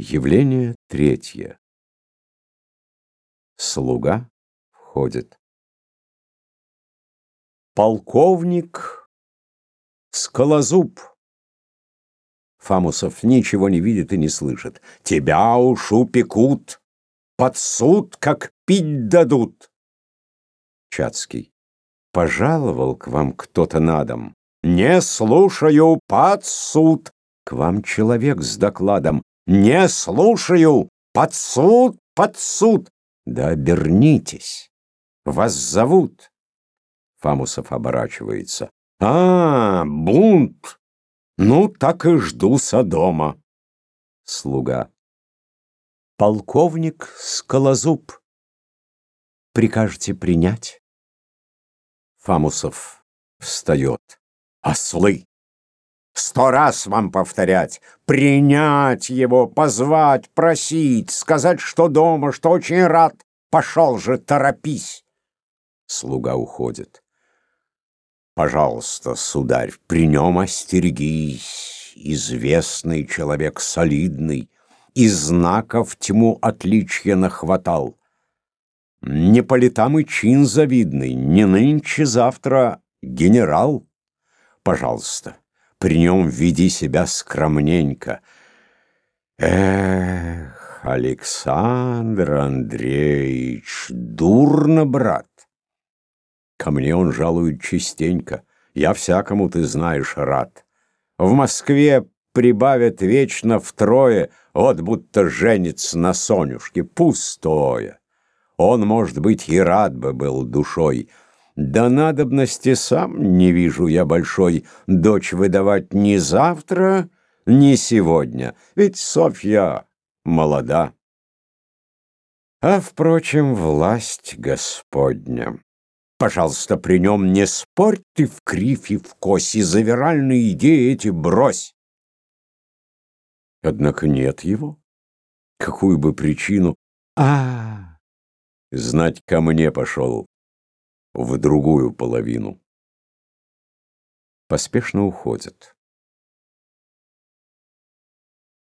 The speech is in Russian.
Явление третье. Слуга входит. Полковник Скалозуб. Фамусов ничего не видит и не слышит. Тебя уж упекут, под суд, как пить дадут. Чацкий. Пожаловал к вам кто-то на дом. Не слушаю, под суд. К вам человек с докладом. Не слушаю! Под суд, под суд! Да обернитесь! Вас зовут!» Фамусов оборачивается. «А, бунт! Ну, так и жду Содома!» Слуга. «Полковник Скалозуб, прикажете принять?» Фамусов встает. «Ослы! Сто раз вам повторять, принять его, позвать, просить, сказать, что дома, что очень рад. Пошел же, торопись. Слуга уходит. Пожалуйста, сударь, при нем остерегись. Известный человек, солидный, и знаков тьму отличия нахватал. Не по летам и чин завидный, не нынче, завтра генерал. Пожалуйста, при нем веди себя скромненько. Эх, Александр Андреевич, дурно, брат. Ко мне он жалует частенько. Я всякому, ты знаешь, рад. В Москве прибавят вечно втрое, вот будто женится на Сонюшке. Пустое. Он, может быть, и рад бы был душой, да надобности сам не вижу я большой дочь выдавать ни завтра, ни сегодня, ведь Софья молода. А, впрочем, власть Господня. Пожалуйста, при нем не спорь ты в кривь и в коси, завиральные идеи эти брось. Однако нет его. Какую бы причину... А, знать ко мне пошел в другую половину. Поспешно уходит.